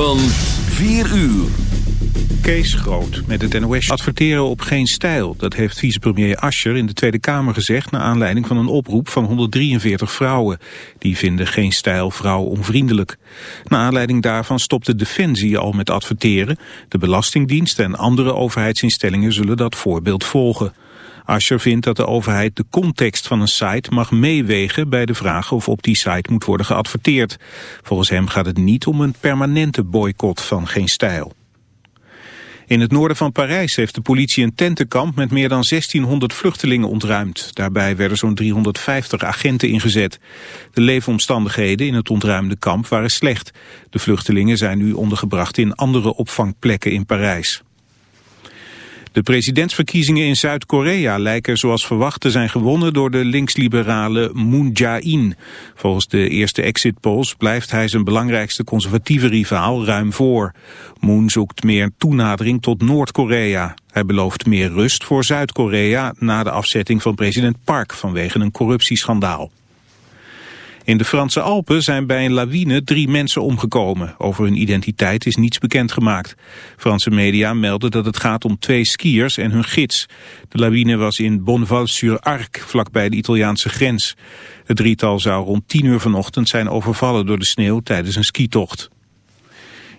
van 4 uur. Kees Groot met het NOS adverteren op geen stijl. Dat heeft vicepremier Ascher in de Tweede Kamer gezegd... naar aanleiding van een oproep van 143 vrouwen. Die vinden geen stijl vrouw onvriendelijk. Na aanleiding daarvan stopte Defensie al met adverteren. De Belastingdienst en andere overheidsinstellingen zullen dat voorbeeld volgen. Ascher vindt dat de overheid de context van een site mag meewegen bij de vraag of op die site moet worden geadverteerd. Volgens hem gaat het niet om een permanente boycott van geen stijl. In het noorden van Parijs heeft de politie een tentenkamp met meer dan 1600 vluchtelingen ontruimd. Daarbij werden zo'n 350 agenten ingezet. De leefomstandigheden in het ontruimde kamp waren slecht. De vluchtelingen zijn nu ondergebracht in andere opvangplekken in Parijs. De presidentsverkiezingen in Zuid-Korea lijken zoals verwacht te zijn gewonnen door de linksliberale Moon Jae-in. Volgens de eerste exit polls blijft hij zijn belangrijkste conservatieve rivaal ruim voor. Moon zoekt meer toenadering tot Noord-Korea. Hij belooft meer rust voor Zuid-Korea na de afzetting van president Park vanwege een corruptieschandaal. In de Franse Alpen zijn bij een lawine drie mensen omgekomen. Over hun identiteit is niets bekendgemaakt. Franse media melden dat het gaat om twee skiers en hun gids. De lawine was in Bonneval-sur-Arc, vlakbij de Italiaanse grens. Het drietal zou rond tien uur vanochtend zijn overvallen door de sneeuw tijdens een skitocht.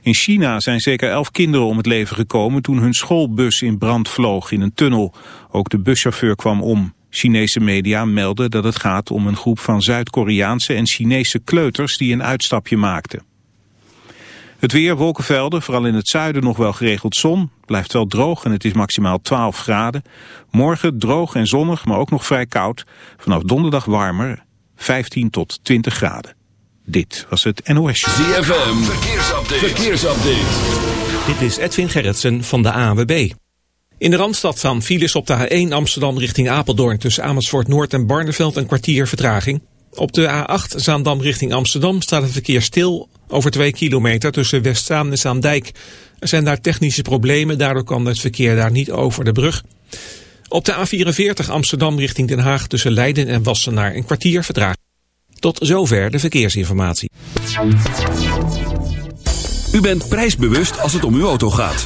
In China zijn zeker elf kinderen om het leven gekomen toen hun schoolbus in brand vloog in een tunnel. Ook de buschauffeur kwam om. Chinese media melden dat het gaat om een groep van Zuid-Koreaanse en Chinese kleuters die een uitstapje maakten. Het weer, wolkenvelden, vooral in het zuiden nog wel geregeld zon. Blijft wel droog en het is maximaal 12 graden. Morgen droog en zonnig, maar ook nog vrij koud. Vanaf donderdag warmer, 15 tot 20 graden. Dit was het NOS. ZFM, verkeersupdate. verkeersupdate. Dit is Edwin Gerritsen van de AWB. In de Randstad staan files op de A1 Amsterdam richting Apeldoorn... tussen Amersfoort Noord en Barneveld een kwartier vertraging. Op de A8 Zaandam richting Amsterdam staat het verkeer stil... over 2 kilometer tussen Westzaan en Zaandijk. Er zijn daar technische problemen, daardoor kan het verkeer daar niet over de brug. Op de A44 Amsterdam richting Den Haag tussen Leiden en Wassenaar... een kwartier vertraging. Tot zover de verkeersinformatie. U bent prijsbewust als het om uw auto gaat.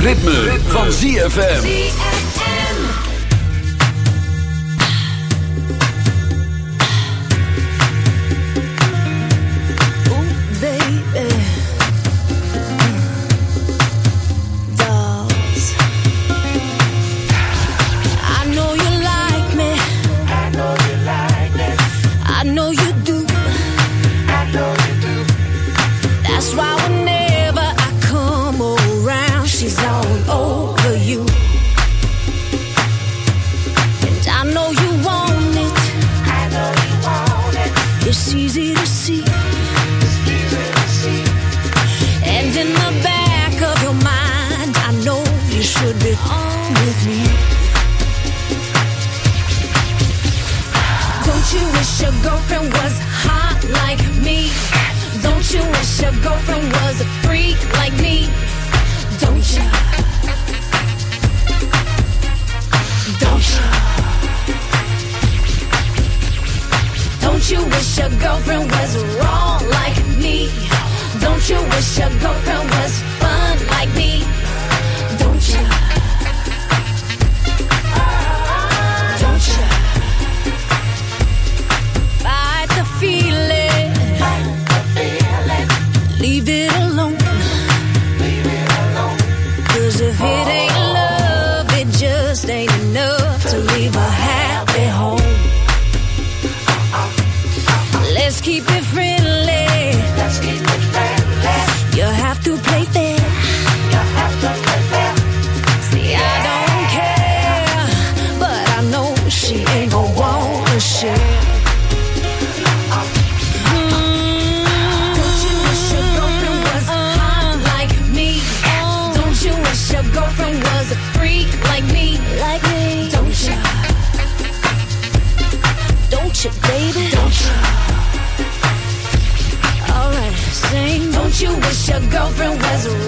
ritme, van ZFM. different ways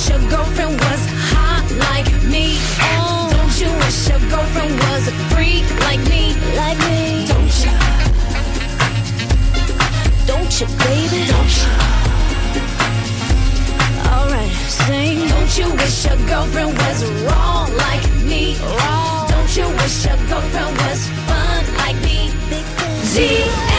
wish your girlfriend was hot like me? Don't you wish your girlfriend was a freak like me? Don't you? Don't you, baby? Don't you? Alright, sing. Don't you wish your girlfriend was wrong like me? Don't you wish your girlfriend was fun like me? Big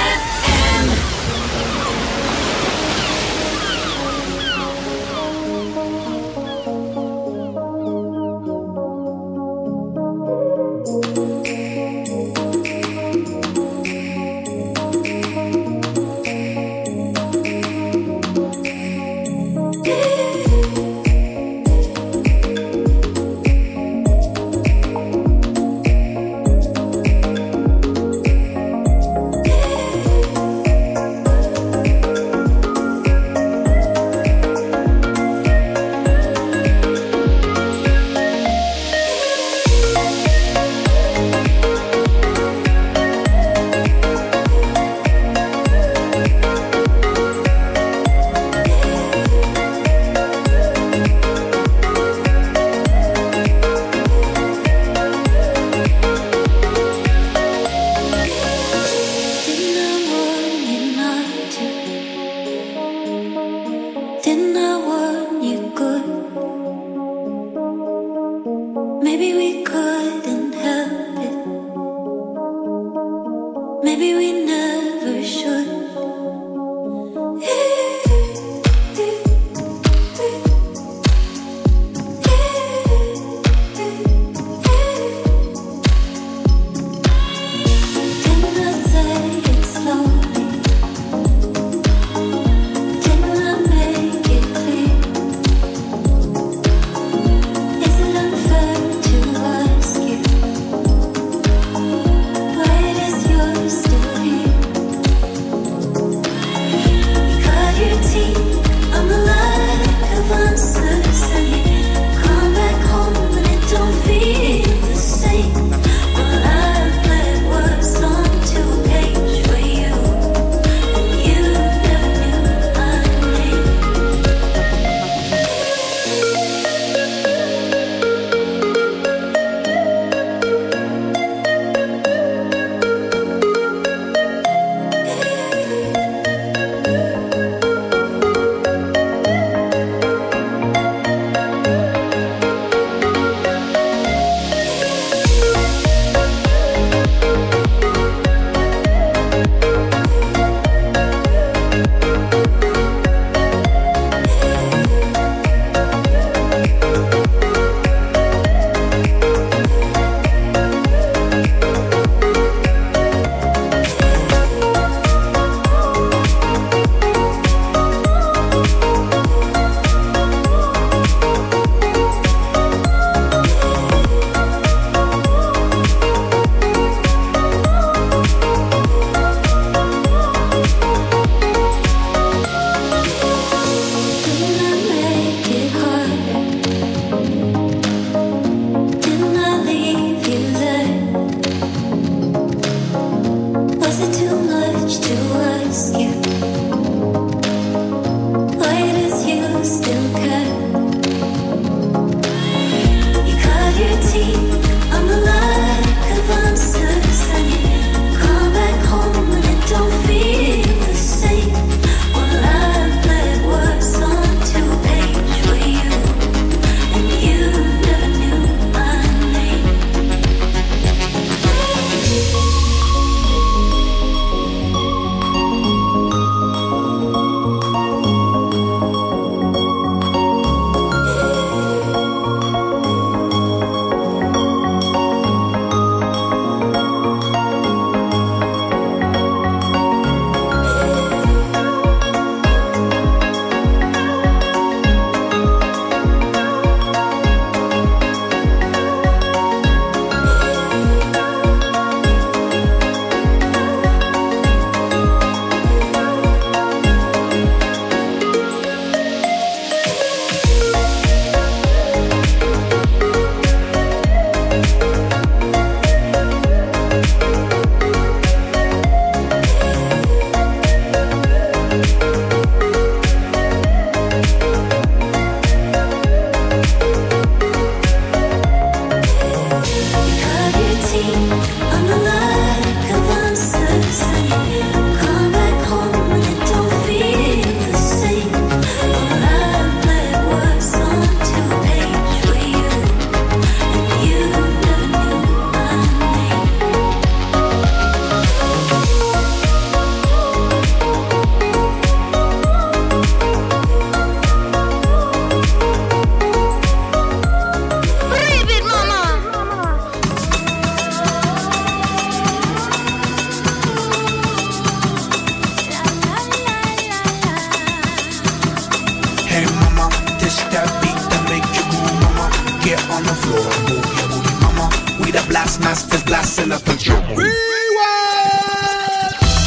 on the floor, move your booty, mama. We the blast masters, blasting up control.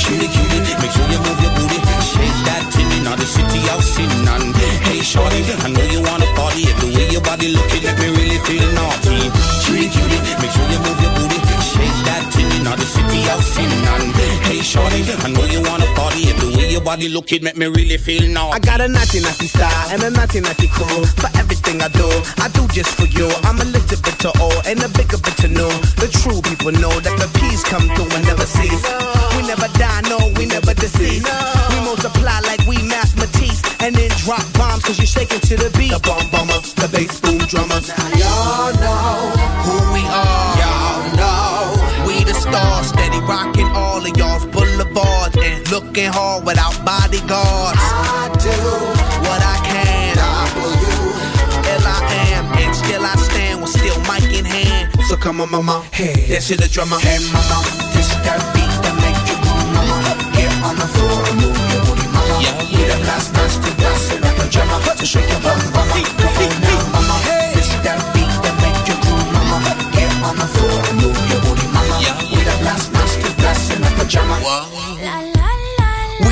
Cutie, cutie, make sure you move your booty. Shake that titty, now the city of sin. And hey, shorty, I know you wanna party. The way your body looking, let me really feel naughty. Cutie, cutie, make sure you move your booty. Shake that titty, now the city of sin. And hey, shorty, I know you wanna party. The way your body looking, make me really feel naughty. I got a naughty naughty style and a naughty naughty cool. For everything I do, I do just for you. I'm a little bit to all and a bigger bit to know. The true people know that the peace come through and never cease. We never die, no, we never deceased. We multiply like we mathematics and then drop bombs cause you're shaking to the beat. The bomb bombers, the bass boom drummers. Y'all looking hard without bodyguards. I do what I can. Ill I am, and still I stand with still mic in hand. So come on, mama, hey, that's it, the drummer. Hey, mama, this that beat that make you move, mama. Get on the floor and move your booty, mama. Yeah, yeah. the last master dancing like a drummer. So shake your bum, mama. On now, mama. This that beat that make you groove, mama. Get on the floor and move your booty, mama. Yeah, yeah. the last master dancing like a drummer.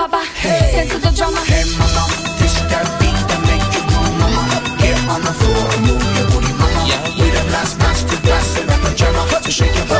On, Papa, dance to the drummer. Hey mama, this that beat that make you move, mama. Get on the floor and move your booty, mama. Yeah, yeah. We the last master dancing like a drummer. So shake your bum,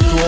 crew,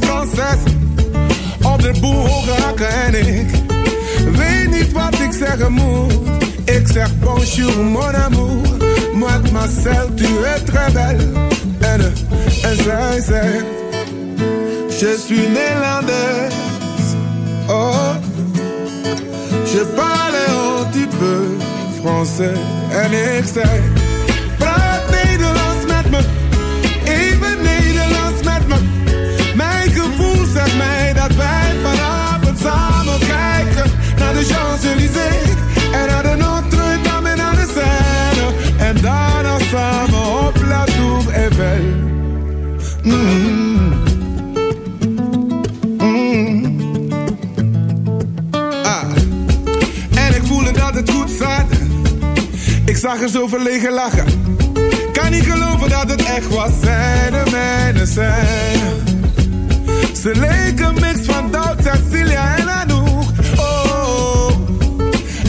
Française, Franses. Op de boel en ik weet niet wat ik zeggen moet. Ik zeg bonjour mon amour, moi Marcel tu es très belle. En, eh, en zij je suis Nederlands. Oh, je parle un petit peu français. En ik zeg... de Champs-Élysées en naar de Notre-Dame en naar de Seine. En daarna samen op La Tour Eiffel. Mm. Mm. Ah. En ik voelde dat het goed zat. Ik zag er zo verlegen lachen. Kan niet geloven dat het echt was. zijde mijne zijn. Ze leken mix van Doubt, Cecilia en Anouk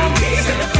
Listen, listen.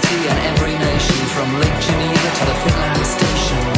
city and every nation from Lake Geneva to the Finland station.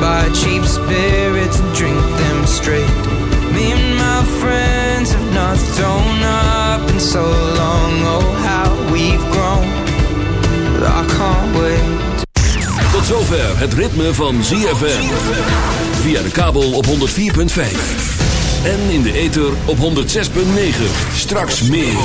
Buy cheap spirits and drink them straight. Me and my friends have not thrown up in so long. Oh, how we've grown. I can't wait. Tot zover het ritme van ZFM. Via de kabel op 104.5. En in de ether op 106.9. Straks meer.